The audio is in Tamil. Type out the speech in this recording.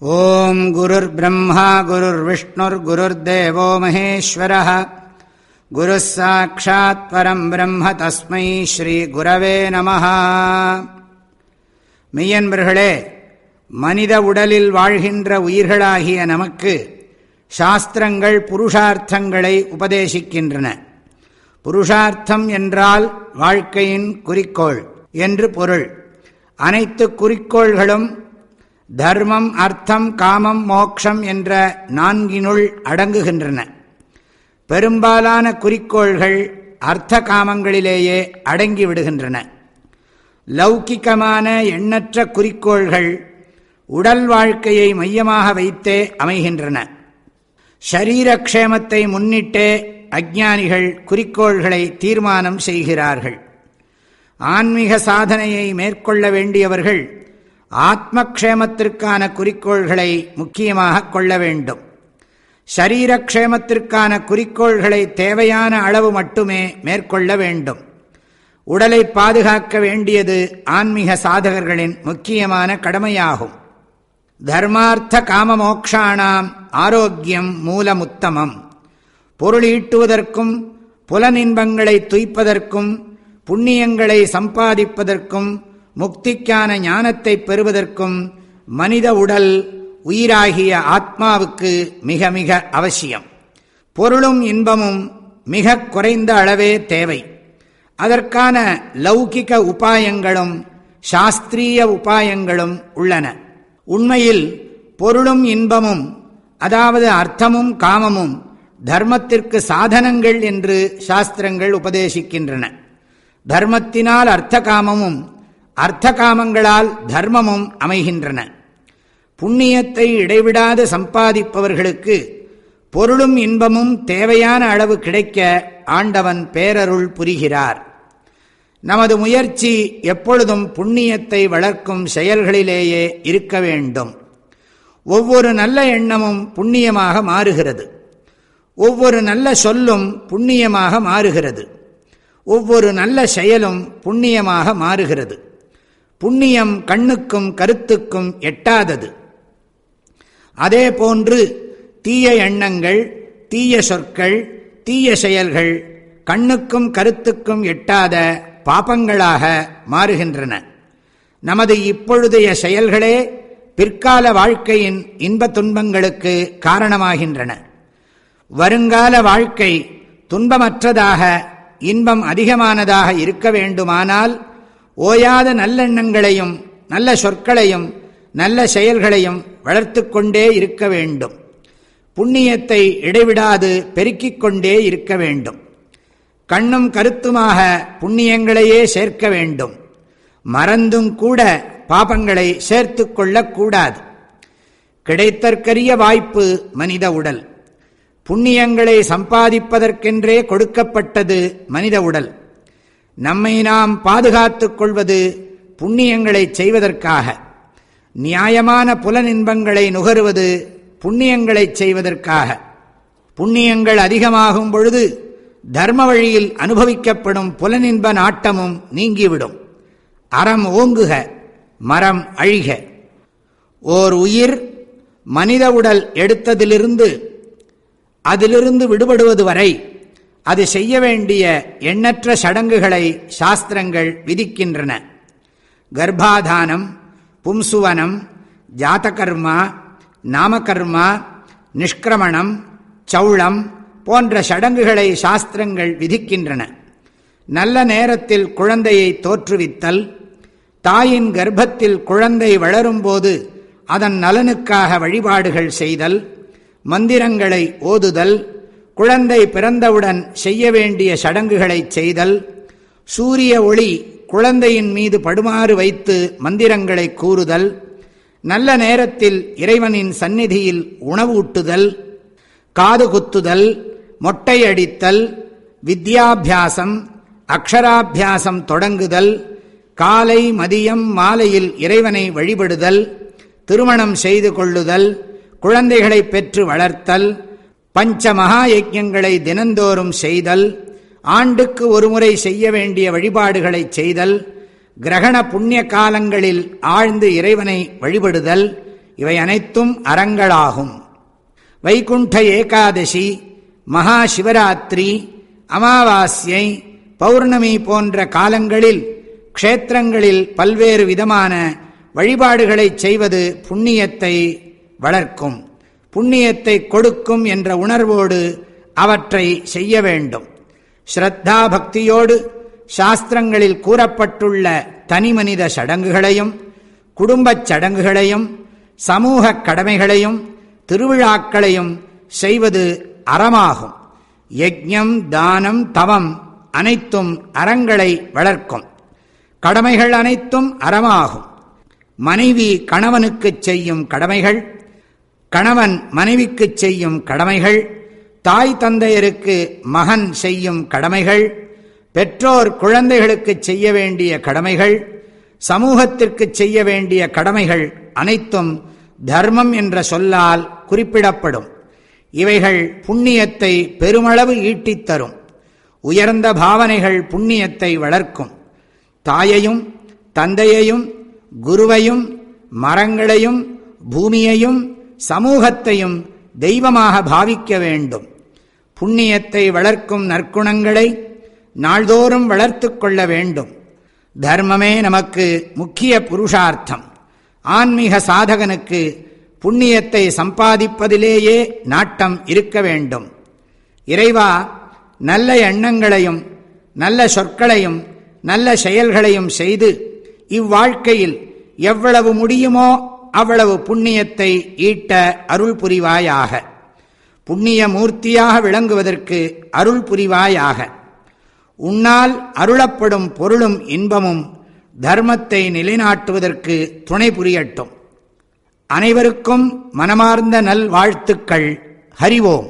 ஓம் குருர் பிரம்மா குருர் விஷ்ணுர் குருர் தேவோ மகேஸ்வர குரு சாட்சாத் பரம் பிரம்ம தஸ்மை ஸ்ரீ குரவே நம மெய்யன்பர்களே மனித உடலில் வாழ்கின்ற உயிர்களாகிய நமக்கு சாஸ்திரங்கள் புருஷார்த்தங்களை உபதேசிக்கின்றன. புருஷார்த்தம் என்றால் வாழ்க்கையின் குறிக்கோள் என்று பொருள். அனைத்து குறிக்கோள்களும் தர்மம் அர்த்தம் காமம் மோக்ஷம் என்ற நான்கினுள் அடங்குகின்றன. பெரும்பாலான குறிக்கோள்கள் அர்த்த காமங்களிலேயே அடங்கிவிடுகின்றன. லௌகிக்கமான எண்ணற்ற குறிக்கோள்கள் உடல் வாழ்க்கையை மையமாக வைத்தே அமைகின்றன. ஷரீரக்ஷேமத்தை முன்னிட்டே அஜானிகள் குறிக்கோள்களை தீர்மானம் செய்கிறார்கள். ஆன்மீக சாதனையை மேற்கொள்ள வேண்டியவர்கள் ஆத்மக்ஷேமத்திற்கான குறிக்கோள்களை முக்கியமாக கொள்ள வேண்டும். சரீரக்ஷேமத்திற்கான குறிக்கோள்களை தேவையான அளவு மட்டுமே மேற்கொள்ள வேண்டும். உடலை பாதுகாக்க வேண்டியது ஆன்மீக சாதகர்களின் முக்கியமான கடமையாகும். தர்மார்த்த காமமோக்ஷானாம் ஆரோக்கியம் மூலமுத்தமம். பொருளீட்டுவதற்கும் புலனின்பங்களை துய்ப்பதற்கும் புண்ணியங்களை சம்பாதிப்பதற்கும் முக்திக்கான ஞானத்தை பெறுவதற்கும் மனித உடல் உயிராகிய ஆத்மாவுக்கு மிக மிக அவசியம். பொருளும் இன்பமும் மிக குறைந்த அளவே தேவை. அதற்கான லௌகிக உபாயங்களும் சாஸ்திரிய உபாயங்களும் உள்ளன. உண்மையில் பொருளும் இன்பமும் அதாவது அர்த்தமும் காமமும் தர்மத்திற்கு சாதனங்கள் என்று சாஸ்திரங்கள் உபதேசிக்கின்றன. தர்மத்தினால் அர்த்த காமமும் அர்த்த காமங்களால் தர்மமும் அமைகின்றன. புண்ணியத்தை இடைவிடாது சம்பாதிப்பவர்களுக்கு பொருளும் இன்பமும் தேவையான அளவு கிடைக்க ஆண்டவன் பேரருள் புரிகிறார். நமது முயற்சி எப்பொழுதும் புண்ணியத்தை வளர்க்கும் செயல்களிலேயே இருக்க வேண்டும். ஒவ்வொரு நல்ல எண்ணமும் புண்ணியமாக மாறுகிறது. ஒவ்வொரு நல்ல சொல்லும் புண்ணியமாக மாறுகிறது. ஒவ்வொரு நல்ல செயலும் புண்ணியமாக மாறுகிறது. புண்ணியம் கண்ணுக்கும் கருத்துக்கும் எட்டாதது. அதே போன்று தீய எண்ணங்கள் தீய சொற்கள் தீய செயல்கள் கண்ணுக்கும் கருத்துக்கும் எட்டாத பாபங்களாக மாறுகின்றன. நமது இப்பொழுதைய செயல்களே பிற்கால வாழ்க்கையின் இன்ப துன்பங்களுக்கு காரணமாகின்றன. வருங்கால வாழ்க்கை துன்பமற்றதாக இன்பம் அதிகமானதாக இருக்க வேண்டுமானால் ஓயாத நல்லெண்ணங்களையும் நல்ல சொற்களையும் நல்ல செயல்களையும் வளர்த்து கொண்டே இருக்க வேண்டும். புண்ணியத்தை இடைவிடாது பெருக்கிக் கொண்டே இருக்க வேண்டும். கண்ணும் கருத்துமாக புண்ணியங்களையே சேர்க்க வேண்டும். மறந்தும் கூட பாபங்களை சேர்த்து கொள்ளக்கூடாது கிடைத்தற்கரிய வாய்ப்பு மனித உடல். புண்ணியங்களை சம்பாதிப்பதற்கென்றே கொடுக்கப்பட்டது மனித உடல். நம்மை நாம் பாதுகாத்துக் கொள்வது புண்ணியங்களை செய்வதற்காக. நியாயமான புலனின்பங்களை நுகருவது புண்ணியங்களை செய்வதற்காக. புண்ணியங்கள் அதிகமாகும் பொழுது தர்ம வழியில் அனுபவிக்கப்படும் புலனின்ப நாட்டமும் நீங்கிவிடும். அறம் ஓங்குக மரம் அழிக. ஓர் உயிர் மனித உடல் எடுத்ததிலிருந்து அதிலிருந்து விடுபடுவது வரை அது செய்ய வேண்டிய எண்ணற்ற சடங்குகளை சாஸ்திரங்கள் விதிக்கின்றன. கர்ப்பாதானம் பும்சுவனம் ஜாத்தகர்மா நாமகர்மா நிஷ்கிரமணம் சௌளம் போன்ற சடங்குகளை சாஸ்திரங்கள் விதிக்கின்றன. நல்ல நேரத்தில் குழந்தையை தோற்றுவித்தல் தாயின் கர்ப்பத்தில் குழந்தை வளரும்போது அதன் நலனுக்காக வழிபாடுகள் செய்தல் மந்திரங்களை ஓதுதல் குழந்தை பிறந்தவுடன் செய்ய வேண்டிய சடங்குகளை செய்தல் சூரிய ஒளி குழந்தையின் மீது படுமாறு வைத்து மந்திரங்களை கூறுதல் நல்ல நேரத்தில் இறைவனின் சந்நிதியில் உணவூட்டுதல் காது குத்துதல் மொட்டையடித்தல் வித்யாபியாசம் அக்ஷராபியாசம் தொடங்குதல் காலை மதியம் மாலையில் இறைவனை வழிபடுதல் திருமணம் செய்து கொள்ளுதல் குழந்தைகளை பெற்று வளர்த்தல் பஞ்ச மகா யஜ்யங்களை தினந்தோறும் செய்தல் ஆண்டுக்கு ஒருமுறை செய்ய வேண்டிய வழிபாடுகளை செய்தல் கிரகண புண்ணிய காலங்களில் ஆழ்ந்து இறைவனை வழிபடுதல் இவை அனைத்தும் அறங்களாகும். வைகுண்ட ஏகாதசி மகா சிவராத்திரி அமாவாஸ்யை பௌர்ணமி போன்ற காலங்களில் க்ஷேத்திரங்களில் பல்வேறு விதமான வழிபாடுகளை செய்வது புண்ணியத்தை வளர்க்கும். புண்ணியத்தை கொடுக்கும் என்ற உணர்வோடு அவற்றை செய்ய வேண்டும். ஸ்ரத்தா பக்தியோடு சாஸ்திரங்களில் கூறப்பட்டுள்ள தனிமனித சடங்குகளையும் குடும்பச் சடங்குகளையும் சமூக கடமைகளையும் திருவிழாக்களையும் செய்வது அறமாகும். யஜ்யம் தானம் தவம் அனைத்தும் அறங்களை வளர்க்கும். கடமைகள் அனைத்தும் அறமாகும். மனைவி கணவனுக்கு செய்யும் கடமைகள் கணவன் மனைவிக்கு செய்யும் கடமைகள் தாய் தந்தையருக்கு மகன் செய்யும் கடமைகள் பெற்றோர் குழந்தைகளுக்கு செய்ய வேண்டிய கடமைகள் சமூகத்திற்கு செய்ய வேண்டிய கடமைகள் அனைத்தும் தர்மம் என்ற சொல்லால் குறிப்பிடப்படும். இவைகள் புண்ணியத்தை பெருமளவு ஈட்டித் தரும். உயர்ந்த பாவனைகள் புண்ணியத்தை வளர்க்கும். தாயையும் தந்தையையும் குருவையும் மரங்களையும் பூமியையும் சமூகத்தையும் தெய்வமாக பாவிக்க வேண்டும். புண்ணியத்தை வளர்க்கும் நற்குணங்களை நாள்தோறும் வளர்த்து கொள்ள வேண்டும். தர்மமே நமக்கு முக்கிய புருஷார்த்தம். ஆன்மீக சாதகனுக்கு புண்ணியத்தை சம்பாதிப்பதிலேயே நாட்டம் இருக்க வேண்டும். இறைவா நல்ல எண்ணங்களையும் நல்ல சொற்களையும் நல்ல செயல்களையும் செய்து இவ்வாழ்க்கையில் எவ்வளவு முடியுமோ அவ்வளவு புண்ணியத்தை ஈட்ட அருள் புரிவாயாக புண்ணிய மூர்த்தியாக விளங்குவதற்கு அருள் புரிவாயாக உன்னால் அருளப்படும் பொருளும் இன்பமும் தர்மத்தை நிலைநாட்டுவதற்கு துணை புரியட்டும். அனைவருக்கும் மனமார்ந்த நல் வாழ்த்துக்கள் ஹரிவோம்